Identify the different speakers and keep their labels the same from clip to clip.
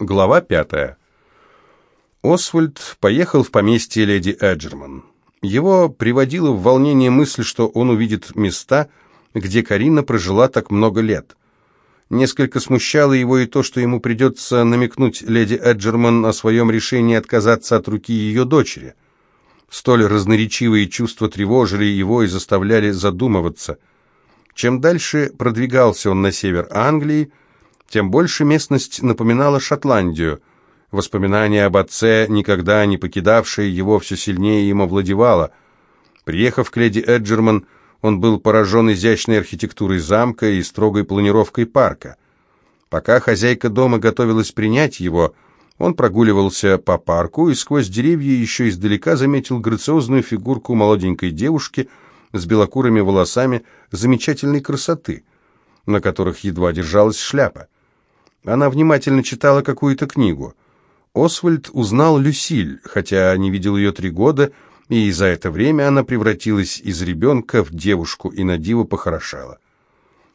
Speaker 1: Глава пятая. Освальд поехал в поместье леди Эджерман. Его приводила в волнение мысль, что он увидит места, где Карина прожила так много лет. Несколько смущало его и то, что ему придется намекнуть леди Эджерман о своем решении отказаться от руки ее дочери. Столь разноречивые чувства тревожили его и заставляли задумываться. Чем дальше продвигался он на север Англии, тем больше местность напоминала Шотландию. Воспоминание об отце, никогда не покидавшее его, все сильнее им овладевало. Приехав к леди Эджерман, он был поражен изящной архитектурой замка и строгой планировкой парка. Пока хозяйка дома готовилась принять его, он прогуливался по парку и сквозь деревья еще издалека заметил грациозную фигурку молоденькой девушки с белокурыми волосами замечательной красоты, на которых едва держалась шляпа. Она внимательно читала какую-то книгу. Освальд узнал Люсиль, хотя не видел ее три года, и за это время она превратилась из ребенка в девушку и на диво похорошала.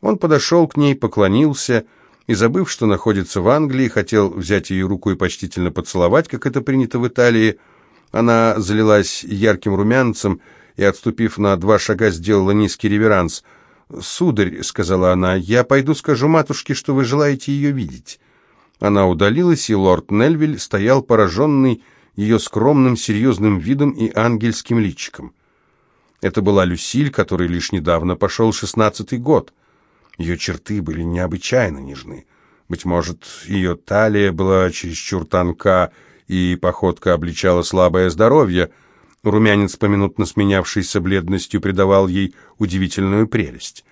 Speaker 1: Он подошел к ней, поклонился и, забыв, что находится в Англии, хотел взять ее руку и почтительно поцеловать, как это принято в Италии. Она залилась ярким румянцем и, отступив на два шага, сделала низкий реверанс – «Сударь», — сказала она, — «я пойду скажу матушке, что вы желаете ее видеть». Она удалилась, и лорд Нельвиль стоял пораженный ее скромным, серьезным видом и ангельским личиком. Это была Люсиль, которой лишь недавно пошел шестнадцатый год. Ее черты были необычайно нежны. Быть может, ее талия была чересчур тонка, и походка обличала слабое здоровье — Румянец, поминутно сменявшийся бледностью, придавал ей удивительную прелесть.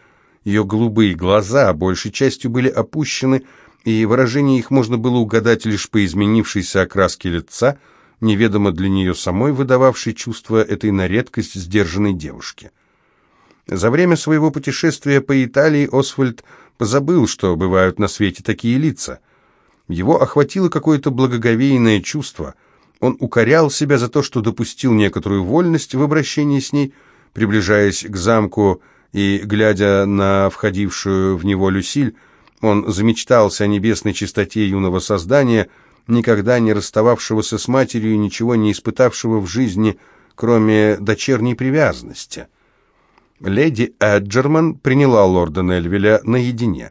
Speaker 1: Ее голубые глаза большей частью были опущены, и выражение их можно было угадать лишь по изменившейся окраске лица, неведомо для нее самой выдававшей чувство этой на редкость сдержанной девушки. За время своего путешествия по Италии Освальд позабыл, что бывают на свете такие лица. Его охватило какое-то благоговейное чувство – он укорял себя за то, что допустил некоторую вольность в обращении с ней, приближаясь к замку и, глядя на входившую в него Люсиль, он замечтался о небесной чистоте юного создания, никогда не расстававшегося с матерью и ничего не испытавшего в жизни, кроме дочерней привязанности. Леди Эджерман приняла лорда Нельвеля наедине.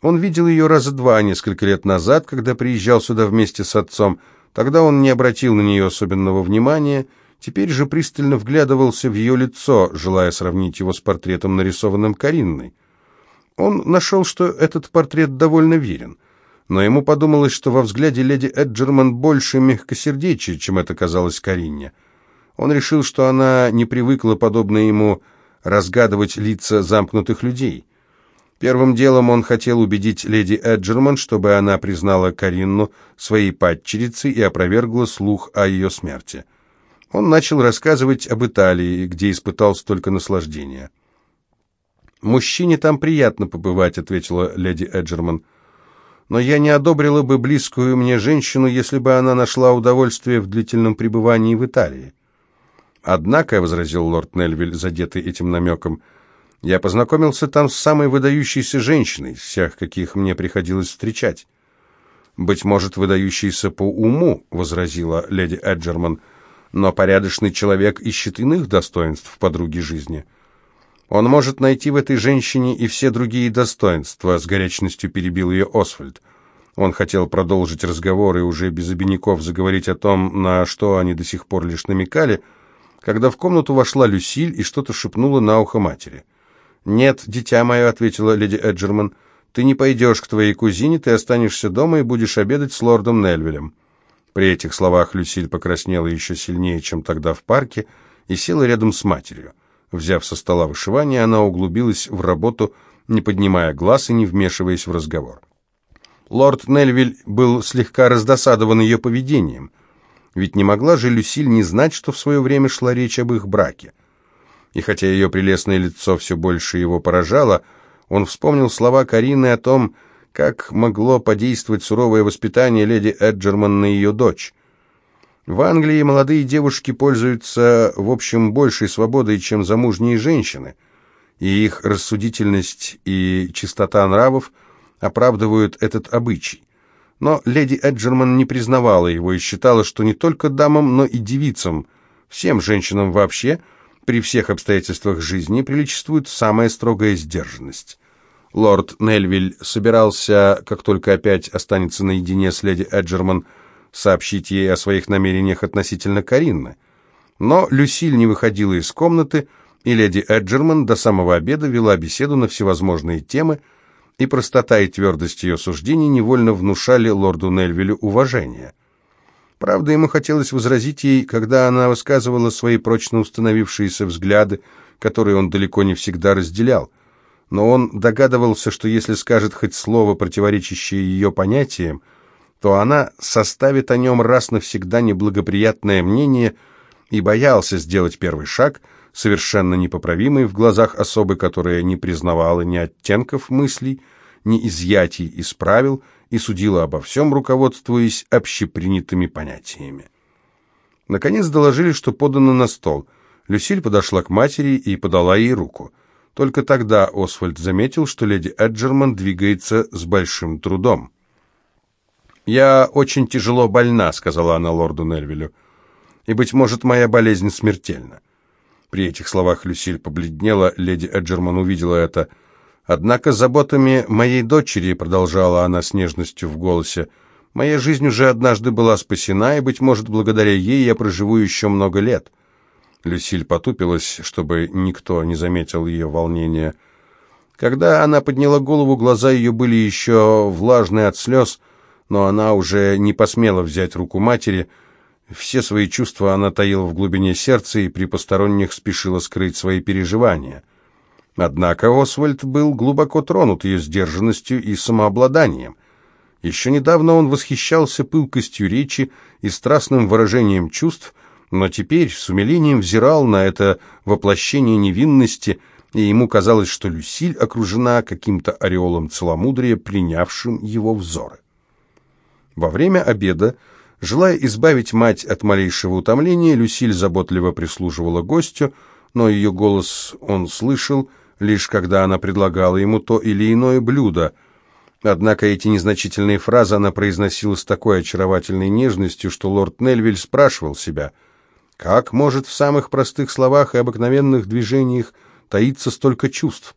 Speaker 1: Он видел ее раза два несколько лет назад, когда приезжал сюда вместе с отцом, Тогда он не обратил на нее особенного внимания, теперь же пристально вглядывался в ее лицо, желая сравнить его с портретом, нарисованным Каринной. Он нашел, что этот портрет довольно верен, но ему подумалось, что во взгляде леди Эджерман больше мягкосердечия, чем это казалось Каринне. Он решил, что она не привыкла, подобно ему, разгадывать лица замкнутых людей. Первым делом он хотел убедить леди Эджерман, чтобы она признала Каринну своей падчерицей и опровергла слух о ее смерти. Он начал рассказывать об Италии, где испытал столько наслаждения. «Мужчине там приятно побывать», — ответила леди Эджерман. «Но я не одобрила бы близкую мне женщину, если бы она нашла удовольствие в длительном пребывании в Италии». «Однако», — возразил лорд Нельвиль, задетый этим намеком, — я познакомился там с самой выдающейся женщиной, всех, каких мне приходилось встречать. «Быть может, выдающейся по уму», — возразила леди Эджерман, «но порядочный человек ищет иных достоинств в подруге жизни». «Он может найти в этой женщине и все другие достоинства», — с горячностью перебил ее Освальд. Он хотел продолжить разговор и уже без обиняков заговорить о том, на что они до сих пор лишь намекали, когда в комнату вошла Люсиль и что-то шепнула на ухо матери. «Нет, дитя мое», — ответила леди Эджерман, — «ты не пойдешь к твоей кузине, ты останешься дома и будешь обедать с лордом Нельвилем». При этих словах Люсиль покраснела еще сильнее, чем тогда в парке, и села рядом с матерью. Взяв со стола вышивание, она углубилась в работу, не поднимая глаз и не вмешиваясь в разговор. Лорд Нельвиль был слегка раздосадован ее поведением, ведь не могла же Люсиль не знать, что в свое время шла речь об их браке и хотя ее прелестное лицо все больше его поражало, он вспомнил слова Карины о том, как могло подействовать суровое воспитание леди Эджерман на ее дочь. В Англии молодые девушки пользуются, в общем, большей свободой, чем замужние женщины, и их рассудительность и чистота нравов оправдывают этот обычай. Но леди Эджерман не признавала его и считала, что не только дамам, но и девицам, всем женщинам вообще, при всех обстоятельствах жизни приличествует самая строгая сдержанность. Лорд Нельвиль собирался, как только опять останется наедине с леди Эджерман, сообщить ей о своих намерениях относительно Каринны. Но Люсиль не выходила из комнаты, и леди Эджерман до самого обеда вела беседу на всевозможные темы, и простота и твердость ее суждений невольно внушали лорду Нельвилю уважение. Правда, ему хотелось возразить ей, когда она высказывала свои прочно установившиеся взгляды, которые он далеко не всегда разделял. Но он догадывался, что если скажет хоть слово, противоречащее ее понятиям, то она составит о нем раз навсегда неблагоприятное мнение и боялся сделать первый шаг, совершенно непоправимый в глазах особы, которая не признавала ни оттенков мыслей, ни изъятий из правил и судила обо всем, руководствуясь общепринятыми понятиями. Наконец доложили, что подано на стол. Люсиль подошла к матери и подала ей руку. Только тогда Освальд заметил, что леди Эджерман двигается с большим трудом. «Я очень тяжело больна», — сказала она лорду Нельвилю, — «и, быть может, моя болезнь смертельна». При этих словах Люсиль побледнела, леди Эджерман увидела это. «Однако заботами моей дочери», — продолжала она с нежностью в голосе, — «моя жизнь уже однажды была спасена, и, быть может, благодаря ей я проживу еще много лет». Люсиль потупилась, чтобы никто не заметил ее волнения. Когда она подняла голову, глаза ее были еще влажные от слез, но она уже не посмела взять руку матери. Все свои чувства она таила в глубине сердца и при посторонних спешила скрыть свои переживания. Однако Освальд был глубоко тронут ее сдержанностью и самообладанием. Еще недавно он восхищался пылкостью речи и страстным выражением чувств, но теперь с умилением взирал на это воплощение невинности, и ему казалось, что Люсиль окружена каким-то ореолом целомудрия, принявшим его взоры. Во время обеда, желая избавить мать от малейшего утомления, Люсиль заботливо прислуживала гостю, но ее голос он слышал, лишь когда она предлагала ему то или иное блюдо. Однако эти незначительные фразы она произносила с такой очаровательной нежностью, что лорд Нельвиль спрашивал себя, как может в самых простых словах и обыкновенных движениях таиться столько чувств?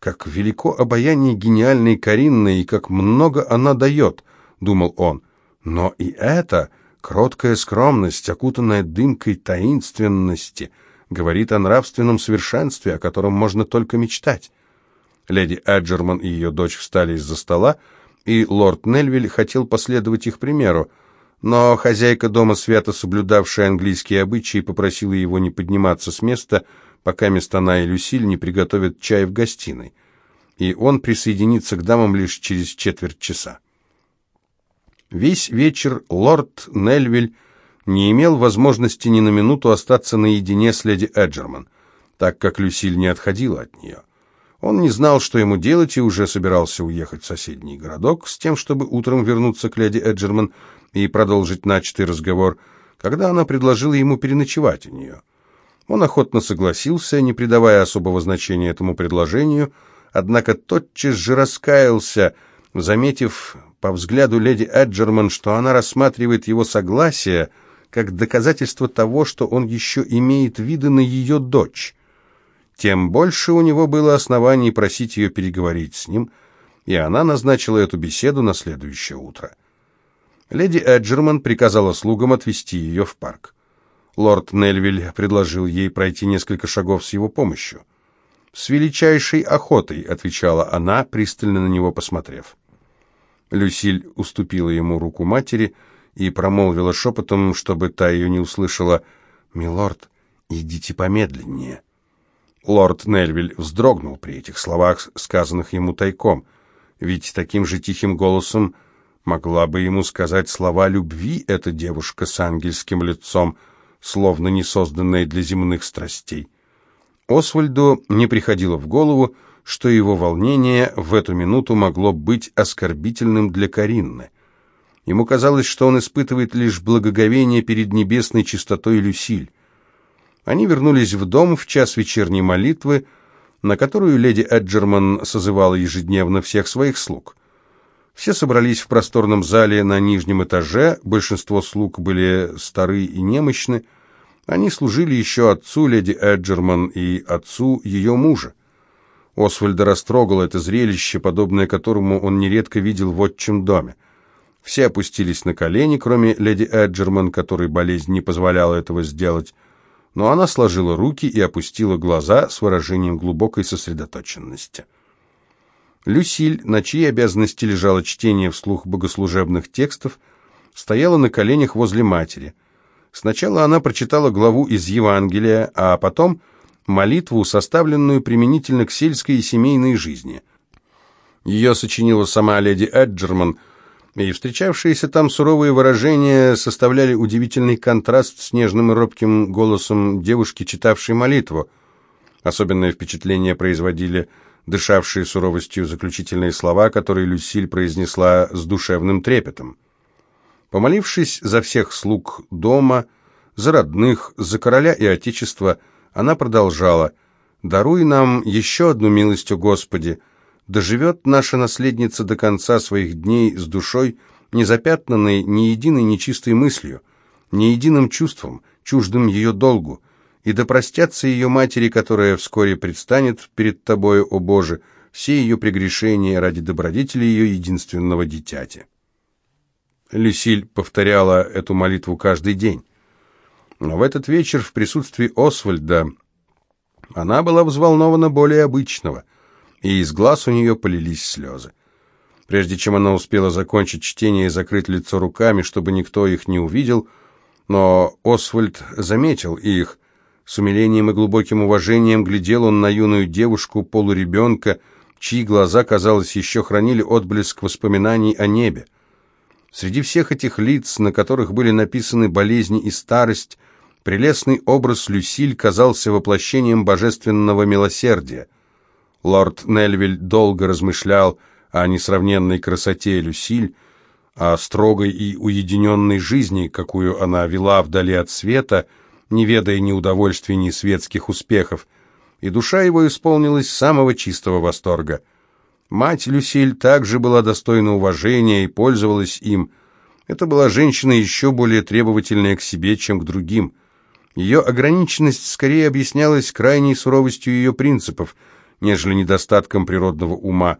Speaker 1: Как велико обаяние гениальной Каринны и как много она дает —— думал он. Но и это, кроткая скромность, окутанная дымкой таинственности, говорит о нравственном совершенстве, о котором можно только мечтать. Леди Эджерман и ее дочь встали из-за стола, и лорд Нельвиль хотел последовать их примеру, но хозяйка дома, свято соблюдавшая английские обычаи, попросила его не подниматься с места, пока Местана и Люсиль не приготовят чай в гостиной, и он присоединится к дамам лишь через четверть часа. Весь вечер лорд Нельвиль не имел возможности ни на минуту остаться наедине с леди Эджерман, так как Люсиль не отходила от нее. Он не знал, что ему делать, и уже собирался уехать в соседний городок с тем, чтобы утром вернуться к леди Эджерман и продолжить начатый разговор, когда она предложила ему переночевать у нее. Он охотно согласился, не придавая особого значения этому предложению, однако тотчас же раскаялся, заметив по взгляду леди Эджерман, что она рассматривает его согласие как доказательство того, что он еще имеет виды на ее дочь. Тем больше у него было оснований просить ее переговорить с ним, и она назначила эту беседу на следующее утро. Леди Эджерман приказала слугам отвезти ее в парк. Лорд Нельвиль предложил ей пройти несколько шагов с его помощью. «С величайшей охотой», — отвечала она, пристально на него посмотрев. Люсиль уступила ему руку матери и промолвила шепотом, чтобы та ее не услышала, «Милорд, идите помедленнее». Лорд Нельвиль вздрогнул при этих словах, сказанных ему тайком, ведь таким же тихим голосом могла бы ему сказать слова любви эта девушка с ангельским лицом, словно не созданная для земных страстей. Освальду не приходило в голову, что его волнение в эту минуту могло быть оскорбительным для Каринны. Ему казалось, что он испытывает лишь благоговение перед небесной чистотой Люсиль. Они вернулись в дом в час вечерней молитвы, на которую леди Эджерман созывала ежедневно всех своих слуг. Все собрались в просторном зале на нижнем этаже, большинство слуг были стары и немощны. Они служили еще отцу леди Эджерман и отцу ее мужа. Освальда растрогало это зрелище, подобное которому он нередко видел в отчим доме. Все опустились на колени, кроме леди Эджерман, которой болезнь не позволяла этого сделать, но она сложила руки и опустила глаза с выражением глубокой сосредоточенности. Люсиль, на чьей обязанности лежало чтение вслух богослужебных текстов, стояла на коленях возле матери. Сначала она прочитала главу из Евангелия, а потом молитву, составленную применительно к сельской и семейной жизни. Ее сочинила сама леди Эджерман, и встречавшиеся там суровые выражения составляли удивительный контраст с нежным и робким голосом девушки, читавшей молитву. Особенное впечатление производили дышавшие суровостью заключительные слова, которые Люсиль произнесла с душевным трепетом. Помолившись за всех слуг дома, за родных, за короля и отечество, она продолжала «Даруй нам еще одну милость, о Господи, доживет наша наследница до конца своих дней с душой, не запятнанной ни единой нечистой мыслью, ни единым чувством, чуждым ее долгу, и да простятся ее матери, которая вскоре предстанет перед тобою, о Боже, все ее прегрешения ради добродетели ее единственного дитяти. Люсиль повторяла эту молитву каждый день. Но в этот вечер в присутствии Освальда она была взволнована более обычного, и из глаз у нее полились слезы. Прежде чем она успела закончить чтение и закрыть лицо руками, чтобы никто их не увидел, но Освальд заметил их, с умилением и глубоким уважением глядел он на юную девушку, полуребенка, чьи глаза, казалось, еще хранили отблеск воспоминаний о небе. Среди всех этих лиц, на которых были написаны болезни и старость, прелестный образ Люсиль казался воплощением божественного милосердия. Лорд Нельвиль долго размышлял о несравненной красоте Люсиль, о строгой и уединенной жизни, какую она вела вдали от света – не ведая ни удовольствий, ни светских успехов, и душа его исполнилась самого чистого восторга. Мать Люсиль также была достойна уважения и пользовалась им. Это была женщина еще более требовательная к себе, чем к другим. Ее ограниченность скорее объяснялась крайней суровостью ее принципов, нежели недостатком природного ума.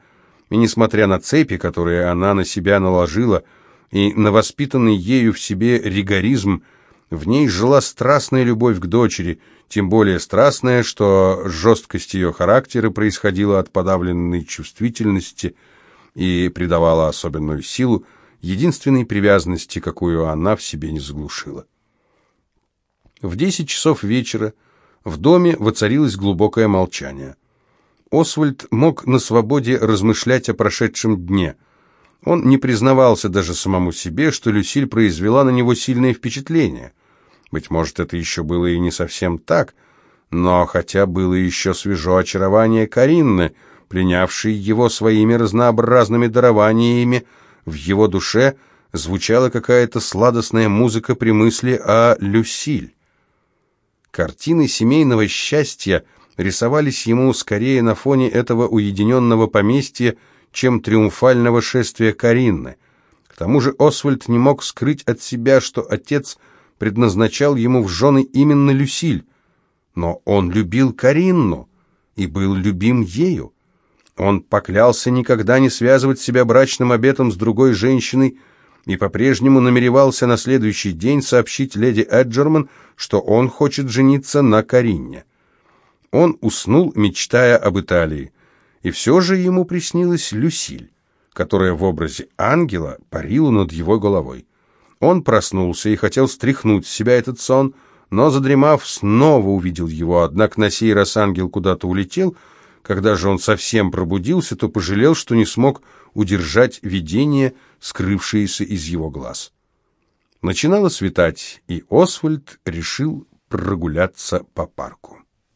Speaker 1: И несмотря на цепи, которые она на себя наложила, и на воспитанный ею в себе ригоризм, в ней жила страстная любовь к дочери, тем более страстная, что жесткость ее характера происходила от подавленной чувствительности и придавала особенную силу единственной привязанности, какую она в себе не заглушила. В десять часов вечера в доме воцарилось глубокое молчание. Освальд мог на свободе размышлять о прошедшем дне. Он не признавался даже самому себе, что Люсиль произвела на него сильное впечатление. Быть может, это еще было и не совсем так, но хотя было еще свежо очарование Каринны, принявшей его своими разнообразными дарованиями, в его душе звучала какая-то сладостная музыка при мысли о Люсиль. Картины семейного счастья рисовались ему скорее на фоне этого уединенного поместья, чем триумфального шествия Каринны. К тому же Освальд не мог скрыть от себя, что отец – предназначал ему в жены именно Люсиль. Но он любил Каринну и был любим ею. Он поклялся никогда не связывать себя брачным обетом с другой женщиной и по-прежнему намеревался на следующий день сообщить леди Эджерман, что он хочет жениться на Каринне. Он уснул, мечтая об Италии, и все же ему приснилась Люсиль, которая в образе ангела парила над его головой. Он проснулся и хотел стряхнуть с себя этот сон, но, задремав, снова увидел его, однако на сей раз ангел куда-то улетел. Когда же он совсем пробудился, то пожалел, что не смог удержать видение, скрывшееся из его глаз. Начинало светать, и Освальд решил прогуляться по парку.